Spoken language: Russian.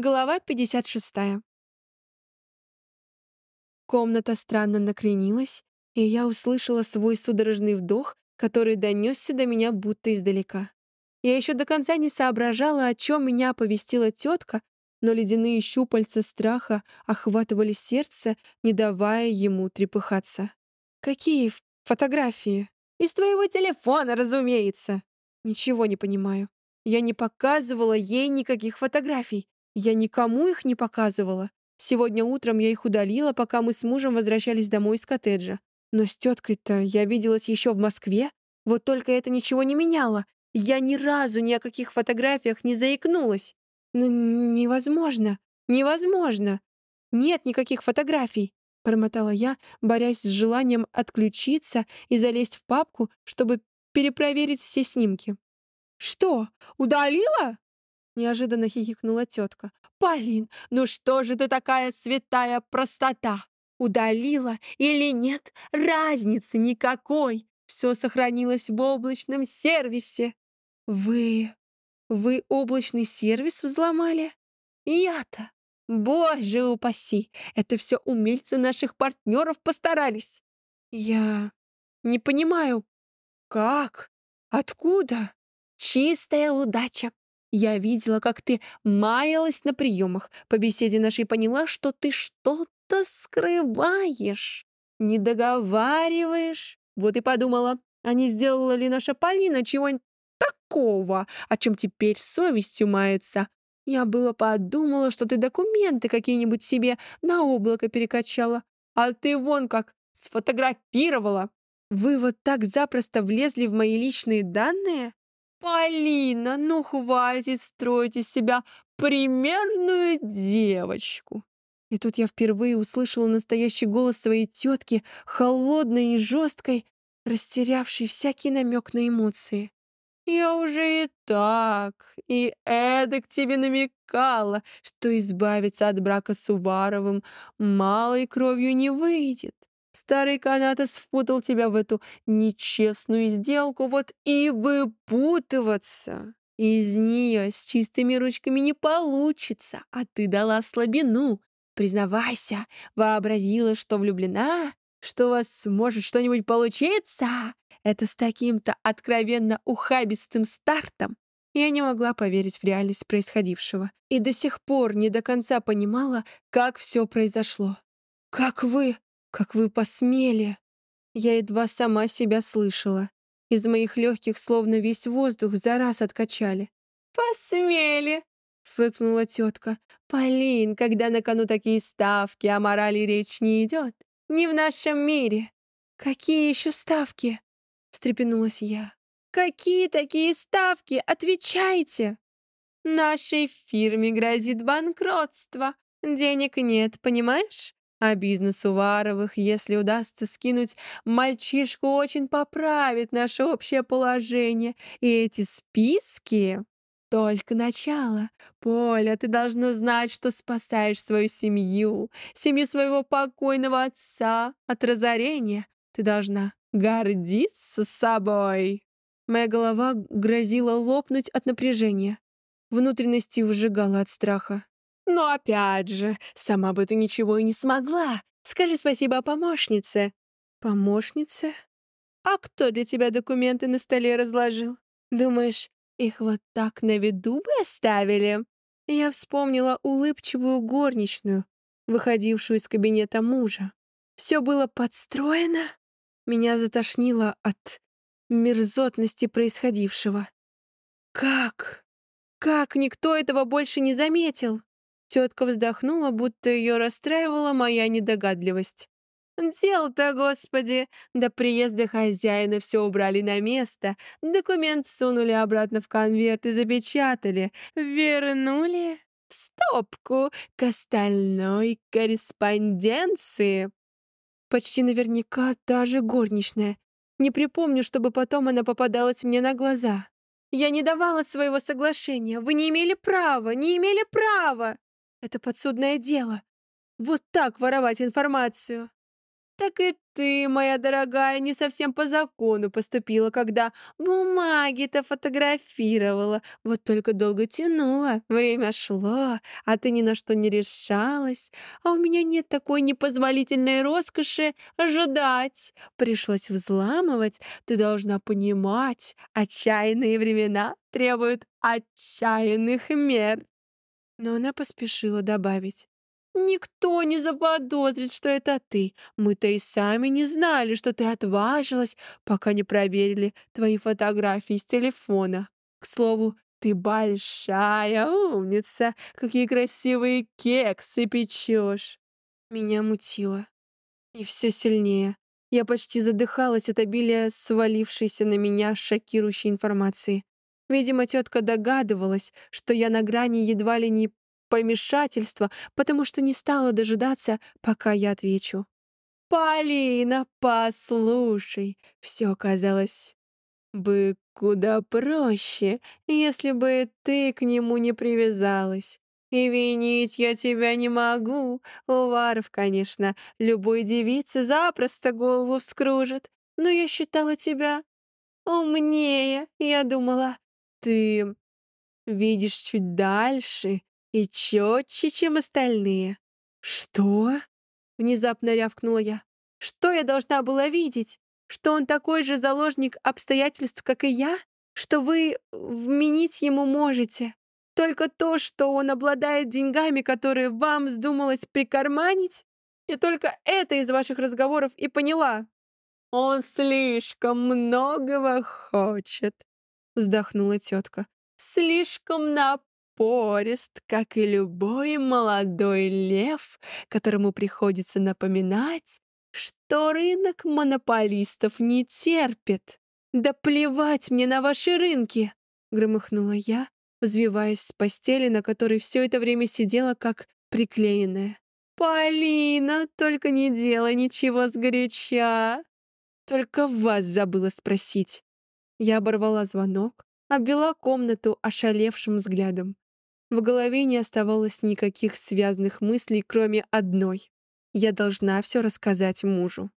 Глава 56. Комната странно накренилась, и я услышала свой судорожный вдох, который донесся до меня будто издалека. Я еще до конца не соображала, о чем меня оповестила тетка, но ледяные щупальца страха охватывали сердце, не давая ему трепыхаться. «Какие фотографии?» «Из твоего телефона, разумеется!» «Ничего не понимаю. Я не показывала ей никаких фотографий. Я никому их не показывала. Сегодня утром я их удалила, пока мы с мужем возвращались домой из коттеджа. Но с теткой-то я виделась еще в Москве. Вот только это ничего не меняло. Я ни разу ни о каких фотографиях не заикнулась. Н невозможно. Невозможно. Нет никаких фотографий. Промотала я, борясь с желанием отключиться и залезть в папку, чтобы перепроверить все снимки. «Что, удалила?» Неожиданно хихикнула тетка. «Полин, ну что же ты такая святая простота? Удалила или нет, разницы никакой. Все сохранилось в облачном сервисе». «Вы... вы облачный сервис взломали?» «Я-то... Боже упаси! Это все умельцы наших партнеров постарались!» «Я... не понимаю, как? Откуда?» «Чистая удача!» Я видела, как ты маялась на приемах. По беседе нашей поняла, что ты что-то скрываешь, не договариваешь. Вот и подумала, а не сделала ли наша Полина чего-нибудь такого, о чем теперь совестью мается. Я было подумала, что ты документы какие-нибудь себе на облако перекачала, а ты вон как сфотографировала. Вы вот так запросто влезли в мои личные данные? «Полина, ну хватит строить из себя примерную девочку!» И тут я впервые услышала настоящий голос своей тетки, холодной и жесткой, растерявшей всякий намек на эмоции. «Я уже и так, и эдак тебе намекала, что избавиться от брака с Уваровым малой кровью не выйдет. Старый Канатос впутал тебя в эту нечестную сделку, вот и выпутываться из нее с чистыми ручками не получится, а ты дала слабину. Признавайся, вообразила, что влюблена, что у вас может что-нибудь получиться. Это с таким-то откровенно ухабистым стартом. Я не могла поверить в реальность происходившего и до сих пор не до конца понимала, как все произошло. «Как вы «Как вы посмели!» Я едва сама себя слышала. Из моих легких словно весь воздух за раз откачали. «Посмели!» — фыкнула тетка. «Полин, когда на кону такие ставки, о морали речь не идет. Не в нашем мире». «Какие еще ставки?» — встрепенулась я. «Какие такие ставки? Отвечайте!» «Нашей фирме грозит банкротство. Денег нет, понимаешь? А бизнес Уваровых, если удастся скинуть мальчишку, очень поправит наше общее положение. И эти списки — только начало. Поля, ты должна знать, что спасаешь свою семью, семью своего покойного отца от разорения. Ты должна гордиться собой. Моя голова грозила лопнуть от напряжения. Внутренности выжигала от страха. Но опять же, сама бы ты ничего и не смогла. Скажи спасибо помощнице. Помощнице? А кто для тебя документы на столе разложил? Думаешь, их вот так на виду бы оставили? Я вспомнила улыбчивую горничную, выходившую из кабинета мужа. Все было подстроено. Меня затошнило от мерзотности происходившего. Как? Как никто этого больше не заметил? Тетка вздохнула, будто ее расстраивала моя недогадливость. «Дело-то, господи! До приезда хозяина все убрали на место, документ сунули обратно в конверт и запечатали, вернули в стопку к остальной корреспонденции». Почти наверняка та же горничная. Не припомню, чтобы потом она попадалась мне на глаза. Я не давала своего соглашения. Вы не имели права, не имели права. Это подсудное дело. Вот так воровать информацию. Так и ты, моя дорогая, не совсем по закону поступила, когда бумаги-то фотографировала. Вот только долго тянула, время шло, а ты ни на что не решалась. А у меня нет такой непозволительной роскоши ожидать. Пришлось взламывать. Ты должна понимать, отчаянные времена требуют отчаянных мер. Но она поспешила добавить. Никто не заподозрит, что это ты. Мы-то и сами не знали, что ты отважилась, пока не проверили твои фотографии с телефона. К слову, ты большая умница. Какие красивые кексы печешь. Меня мутило. И все сильнее. Я почти задыхалась от обилия свалившейся на меня шокирующей информации. Видимо, тетка догадывалась, что я на грани едва ли не помешательства, потому что не стала дожидаться, пока я отвечу. «Полина, послушай, все казалось бы куда проще, если бы ты к нему не привязалась. И винить я тебя не могу. Уваров, конечно, любой девице запросто голову вскружит. Но я считала тебя умнее. Я думала, ты видишь чуть дальше и четче, чем остальные. Что? Внезапно рявкнула я. Что я должна была видеть? Что он такой же заложник обстоятельств, как и я? Что вы вменить ему можете? Только то, что он обладает деньгами, которые вам вздумалось прикарманить? И только это из ваших разговоров и поняла. Он слишком многого хочет, вздохнула тетка. Слишком напорист, как и любой молодой лев, которому приходится напоминать, что рынок монополистов не терпит. «Да плевать мне на ваши рынки!» — громыхнула я, взвиваясь с постели, на которой все это время сидела как приклеенная. «Полина, только не делай ничего сгоряча!» «Только вас забыла спросить». Я оборвала звонок, обвела комнату ошалевшим взглядом. В голове не оставалось никаких связанных мыслей, кроме одной. Я должна все рассказать мужу.